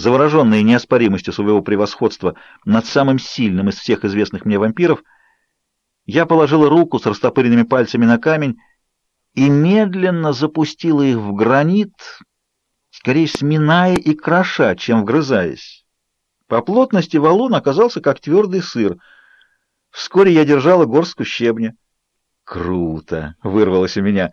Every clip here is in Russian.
завороженный неоспоримостью своего превосходства над самым сильным из всех известных мне вампиров, я положила руку с растопыренными пальцами на камень и медленно запустила их в гранит, скорее сминая и кроша, чем вгрызаясь. По плотности валун оказался как твердый сыр. Вскоре я держала горстку щебня. «Круто!» — вырвалось у меня.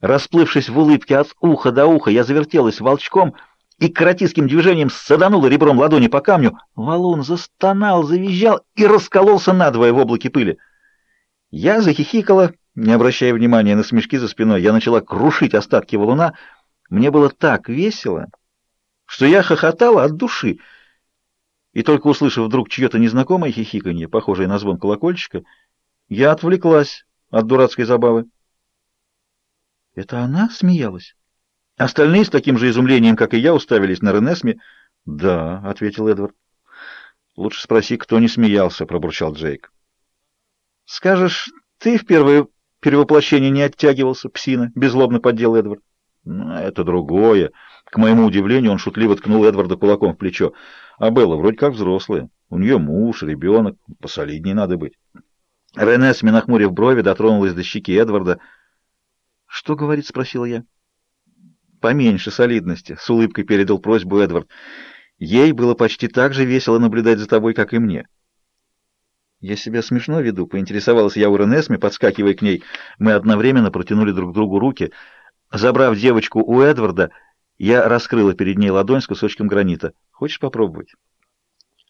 Расплывшись в улыбке от уха до уха, я завертелась волчком и каратистским движением саданула ребром ладони по камню. Валун застонал, завизжал и раскололся надвое в облаке пыли. Я захихикала, не обращая внимания на смешки за спиной. Я начала крушить остатки валуна. Мне было так весело, что я хохотала от души. И только услышав вдруг чье-то незнакомое хихиканье, похожее на звон колокольчика, я отвлеклась от дурацкой забавы. Это она смеялась? Остальные с таким же изумлением, как и я, уставились на Ренесме. «Да», — ответил Эдвард. «Лучше спроси, кто не смеялся», — пробурчал Джейк. «Скажешь, ты в первое перевоплощение не оттягивался, псина?» — беззлобно поддел Эдвард. Ну, «Это другое». К моему удивлению, он шутливо ткнул Эдварда кулаком в плечо. «А Белла вроде как взрослая. У нее муж, ребенок. Посолиднее надо быть». Ренесме, нахмурив брови, дотронулась до щеки Эдварда. «Что говорит?» — спросила я. «Поменьше солидности», — с улыбкой передал просьбу Эдвард. «Ей было почти так же весело наблюдать за тобой, как и мне». «Я себя смешно веду», — поинтересовалась я у Ренесме, подскакивая к ней. Мы одновременно протянули друг другу руки. Забрав девочку у Эдварда, я раскрыла перед ней ладонь с кусочком гранита. «Хочешь попробовать?»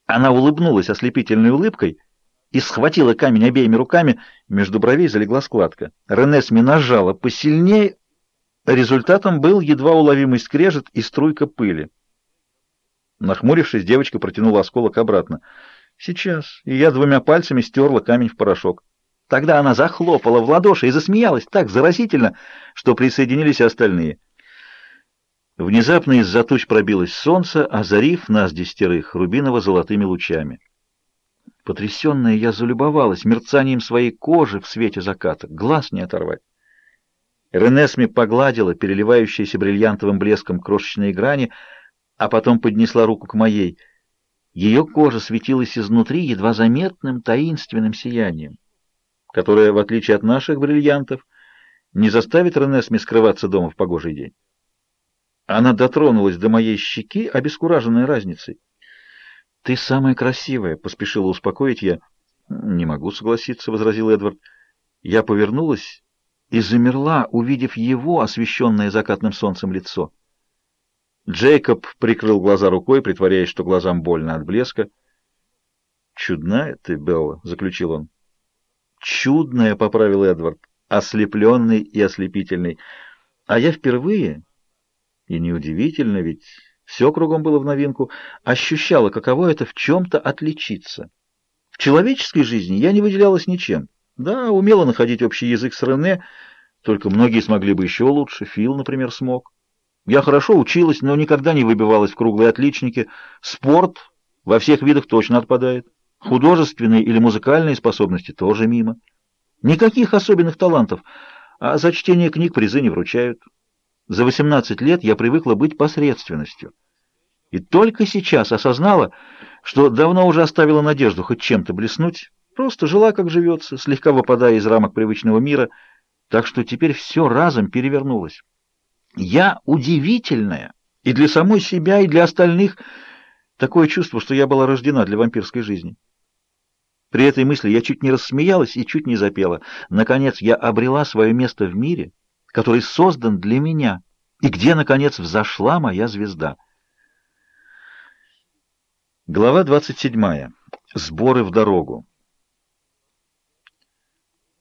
Она улыбнулась ослепительной улыбкой и схватила камень обеими руками. Между бровей залегла складка. Ренесме нажала посильнее, Результатом был едва уловимый скрежет и струйка пыли. Нахмурившись, девочка протянула осколок обратно. «Сейчас». И я двумя пальцами стерла камень в порошок. Тогда она захлопала в ладоши и засмеялась так заразительно, что присоединились остальные. Внезапно из-за туч пробилось солнце, озарив нас десятерых рубиново-золотыми лучами. Потрясенная я залюбовалась мерцанием своей кожи в свете заката, глаз не оторвать. Ренесми погладила переливающиеся бриллиантовым блеском крошечные грани, а потом поднесла руку к моей. Ее кожа светилась изнутри едва заметным таинственным сиянием, которое, в отличие от наших бриллиантов, не заставит Ренесми скрываться дома в погожий день. Она дотронулась до моей щеки, обескураженная разницей. — Ты самая красивая, — поспешила успокоить я. — Не могу согласиться, — возразил Эдвард. Я повернулась и замерла, увидев его, освещенное закатным солнцем лицо. Джейкоб прикрыл глаза рукой, притворяясь, что глазам больно от блеска. «Чудная ты, Белла», — заключил он. «Чудная», — поправил Эдвард, — «ослепленный и ослепительный. А я впервые, и неудивительно, ведь все кругом было в новинку, ощущала, каково это в чем-то отличиться. В человеческой жизни я не выделялась ничем». Да, умела находить общий язык с Рене, только многие смогли бы еще лучше. Фил, например, смог. Я хорошо училась, но никогда не выбивалась в круглые отличники. Спорт во всех видах точно отпадает. Художественные или музыкальные способности тоже мимо. Никаких особенных талантов, а за чтение книг призы не вручают. За 18 лет я привыкла быть посредственностью. И только сейчас осознала, что давно уже оставила надежду хоть чем-то блеснуть, Просто жила, как живется, слегка выпадая из рамок привычного мира, так что теперь все разом перевернулось. Я удивительная, и для самой себя, и для остальных. Такое чувство, что я была рождена для вампирской жизни. При этой мысли я чуть не рассмеялась и чуть не запела. Наконец, я обрела свое место в мире, который создан для меня, и где, наконец, взошла моя звезда. Глава 27. Сборы в дорогу.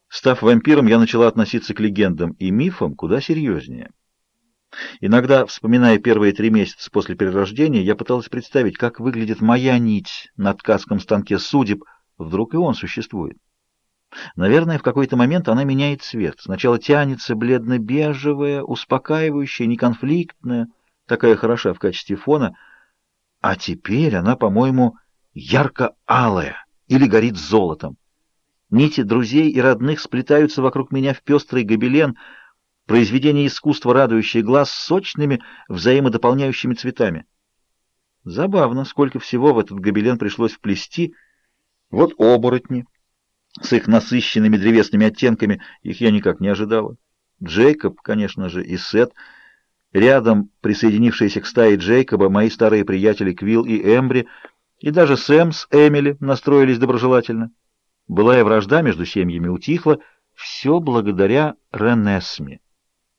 Став вампиром, я начала относиться к легендам и мифам куда серьезнее. Иногда, вспоминая первые три месяца после перерождения, я пыталась представить, как выглядит моя нить на ткацком станке судеб, вдруг и он существует. Наверное, в какой-то момент она меняет цвет. Сначала тянется бледно-бежевая, успокаивающая, неконфликтная, такая хороша в качестве фона, а теперь она, по-моему, ярко-алая или горит золотом. Нити друзей и родных сплетаются вокруг меня в пестрый гобелен, произведение искусства, радующее глаз сочными, взаимодополняющими цветами. Забавно, сколько всего в этот гобелен пришлось вплести. Вот оборотни с их насыщенными древесными оттенками, их я никак не ожидала. Джейкоб, конечно же, и Сет. Рядом, присоединившиеся к стае Джейкоба, мои старые приятели Квилл и Эмбри, и даже Сэм с Эмили настроились доброжелательно. Былая вражда между семьями утихла, все благодаря Ренесме.